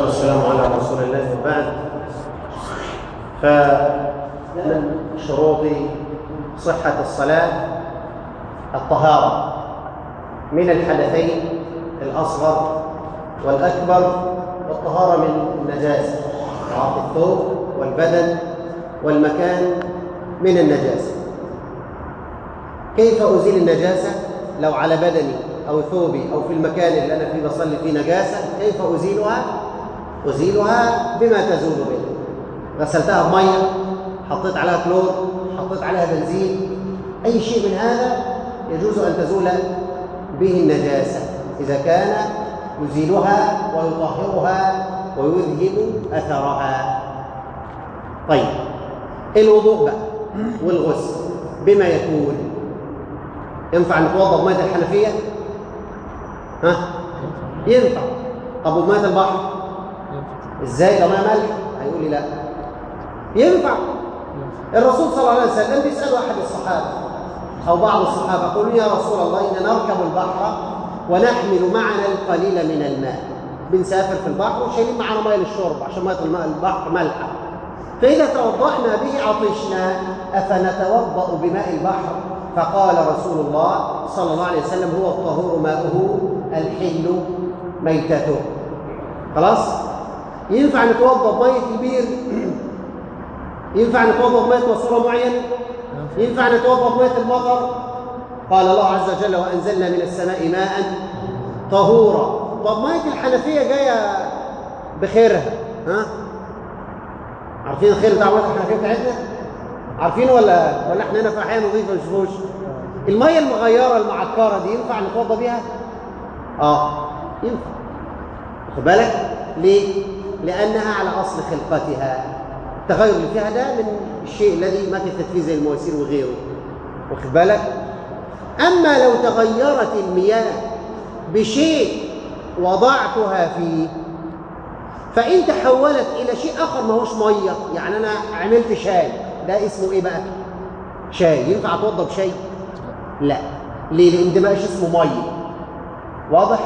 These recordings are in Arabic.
والسلام على رسول الله وبعد فمن شروط صحة الصلاة الطهارة. من الحدثين الأصغر والأكبر والطهارة من النجاسة طهارة الثوب والبدن والمكان من النجاسة. كيف أزيل النجاسة؟ لو على بدني أو ثوبي أو في المكان اللي أنا فيه بصلي فيه نجاسة كيف أزيلها؟ أزيلها بما تزول به. غسلتها بمية حطيت عليها كلور حطيت عليها بنزين. أي شيء من هذا يجوز أن تزول به النجاسة. إذا كان يزيلها ويطهرها ويذهب أثرها. طيب الوضوء بقى والغسل بما يكون. ينفع نتوضا بميه الحنفية؟ ها؟ ينفع. طب وبميه البحر؟ إزاي؟ ده ميه ملح هيقول لي لا. ينفع؟ الرسول صلى الله عليه وسلم بيساله أحد الصحابة أو بعض الصحابة يقولون يا رسول الله اننا نركب البحر ونحمل معنا القليل من الماء. بنسافر في البحر وشايلين معانا مية للشرب عشان مية الماء البحر مالحة. فإذا توضانا به عطشنا أفنتوضأ بماء البحر؟ فقال رسول الله صلى الله عليه وسلم هو الطهور ماؤه الحل ميتته. خلاص؟ ينفع نتوضأ بميه البير ينفع نتوضأ بميه ماسوره معين ينفع نتوضأ بميه المطر؟ قال الله عز وجل وأنزلنا من السماء ماء طهورا. طب ميه الحنفية جاية بخيرها ها؟ عارفين الخير بتاع ميه الحنفية بتاعتنا؟ عارفين ولا ولا إحنا هنا في أحيان نضيفه ما نشوفوش؟ المية المغيرة المعكرة دي ينفع نتوضأ بيها؟ آه ينفع. واخد بالك؟ ليه؟ لأنها على أصل خلقتها. التغير اللي فيها ده من الشيء الذي مكثت فيه زي المواسير وغيره. واخد بالك؟ أما لو تغيرت المياه بشيء وضعتها فيه فإن تحولت إلى شيء آخر ما هوش مية. يعني أنا عملت شاي ده اسمه إيه بقى؟ شاي. ينفع اتوضى بشاي لا. ليه؟ لأن ده بقاش اسمه مية. واضح؟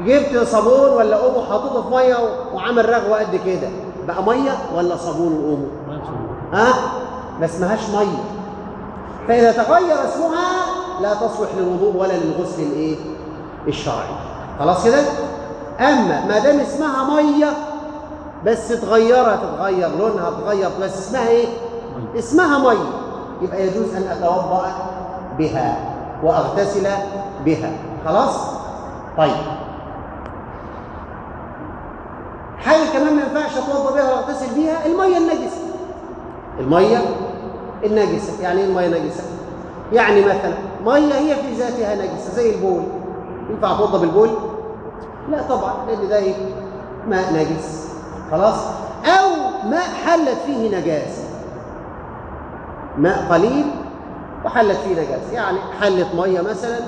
جبت صابون ولا اومو حطيته في مية وعمل رغوة قد كده. بقى مية ولا صابون واومو ها؟ ما اسمهاش مية. فإذا تغير اسمها لا تصلح للوضوء ولا للغسل الإيه؟ الشرعي. خلاص كده؟ أما ما دام اسمها مية بس اتغيرت اتغير لونها اتغير بس اسمها إيه؟ اسمها مية. يبقى يجوز أن أتوضأ بها وأغتسل بها. خلاص؟ طيب. كمان ما ينفعش اتوضا بها واغتسل بيها المية النجسة. المية النجسة. يعني إيه المية نجسه يعني مثلا مية هي في ذاتها نجسة زي البول. ينفع اتوضا بالبول؟ لا طبعا لأن ده إيه؟ ماء نجس. خلاص؟ أو ماء حلت فيه نجاسه ماء قليل وحلت فيه نجاسه يعني حلت مية مثلا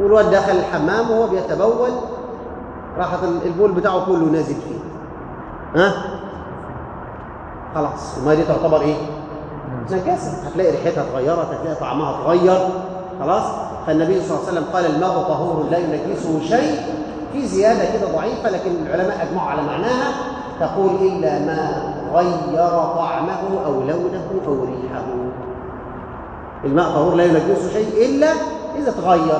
والواد دخل الحمام وهو بيتبول راحت البول بتاعه كله نازل فيه. ها؟ خلاص. الميه دي تعتبر إيه؟ نجاسه هتلاقي ريحتها اتغيرت هتلاقي طعمها اتغير. خلاص؟ فالنبي صلى الله عليه وسلم قال الماء طهور لا ينجسه شيء في زيادة كده ضعيفة لكن العلماء أجمعوا على معناها تقول إلا ما غير طعمه أو لونه أو ريحه. الماء طهور لا ينجسه شيء إلا إذا تغير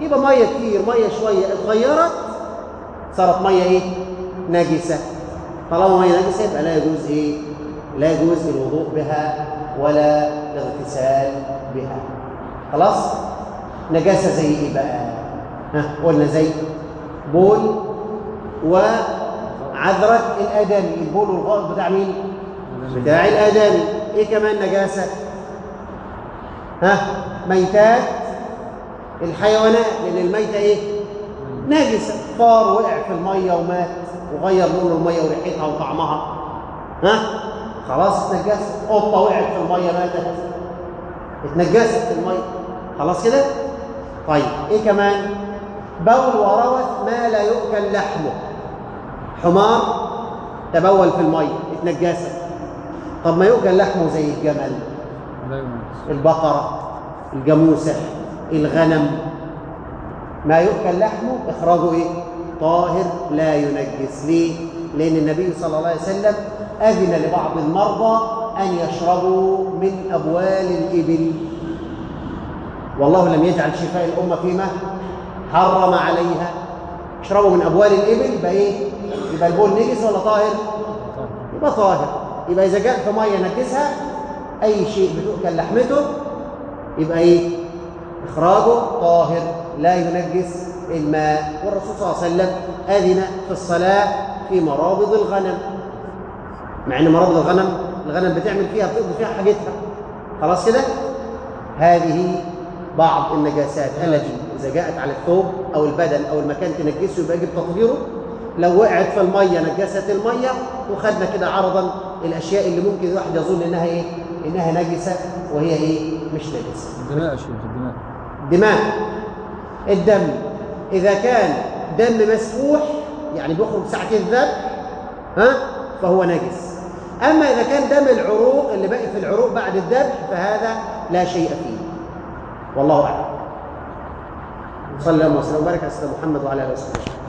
يبقى مية كتير مية شوية اتغيرت صارت مية إيه؟ نجسة. طالما ميه نجسه يبقى لا يجوز إيه؟ لا يجوز الوضوء بها ولا الاغتسال بها. خلاص؟ نجاسة زي إيه بقى؟ ها قلنا زي بول وعذرة الآدمي. البول والغائط بتاع مين؟ بتاع الآدمي. إيه كمان نجاسة؟ ها ميتات. الحيوانات. لأن الميتة إيه؟ نجسة. فار وقع في المية ومات وغير لون المية وريحتها وطعمها. ها؟ خلاص اتنجست. قطة وقعت في المية ماتت. اتنجست في المية. خلاص كده؟ طيب إيه كمان؟ بول وروث ما لا يؤكل لحمه. حمار؟ تبول في المية اتنجست. طب ما يؤكل لحمه زي الجمل البقرة الجاموسة الغنم. ما يؤكل لحمه إخراجه إيه؟ طاهر لا ينجس ليه؟ لأن النبي صلى الله عليه وسلم أذن لبعض المرضى أن يشربوا من أبوال الإبل والله لم يجعل شفاء الأمة فيما حرم عليها اشربوا من أبوال الإبل يبقى إيه؟ يبقى البول نجس ولا طاهر؟ يبقى طاهر يبقى إذا جاء في مية نجسها أي شيء بتؤكل لحمته يبقى إيه؟ إخراجه طاهر لا ينجس الماء والرسول صلى الله عليه وسلم أذن في الصلاة في مرابض الغنم. مع أن مرابض الغنم الغنم بتعمل فيها بتقضي فيها حاجتها. خلاص كده؟ هذه بعض النجاسات التي إذا جاءت على الثوب أو البدن أو المكان تنجسه يبقى يجب تطهيره. لو وقعت في المية نجست المية وخدنا كده عرضا الأشياء اللي ممكن الواحد يظن إنها إيه؟ إنها نجسة وهي إيه؟ مش نجسة. الدماء يا شيخ الدماء دماء. الدم. إذا كان دم مسفوح يعني بيخرج ساعتين الذبح ها؟ فهو نجس. أما إذا كان دم العروق اللي باقي في العروق بعد الذبح فهذا لا شيء فيه. والله أعلم. صلى الله وسلم وبارك على سيدنا محمد وعلى آله وصحبه.